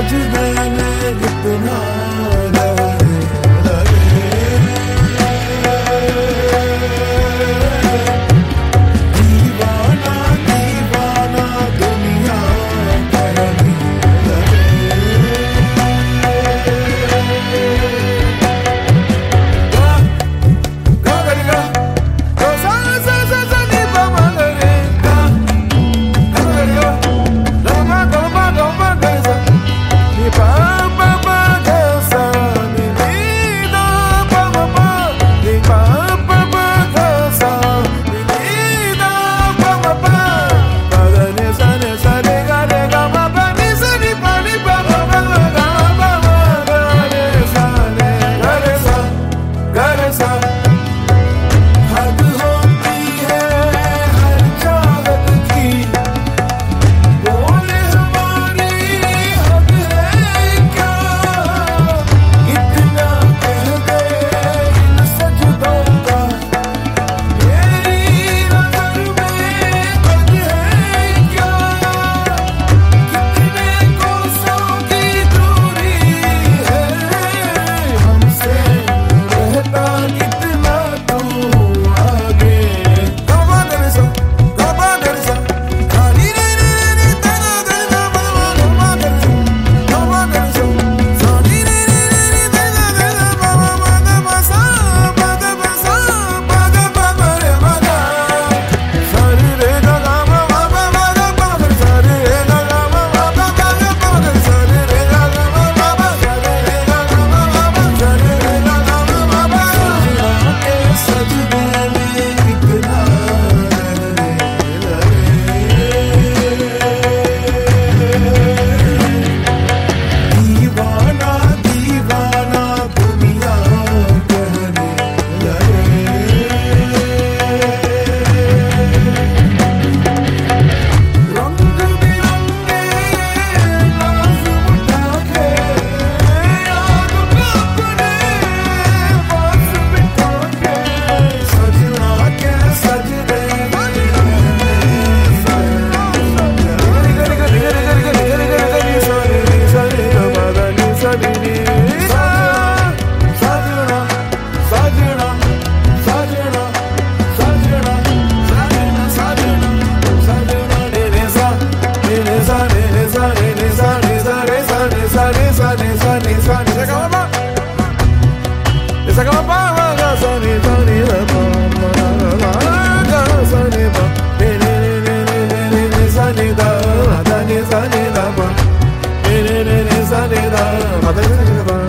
I just. 받아야 되는 거